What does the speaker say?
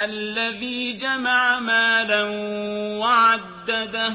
الَّذِي جَمَعَ مَالًا وَعَدَّدَهُ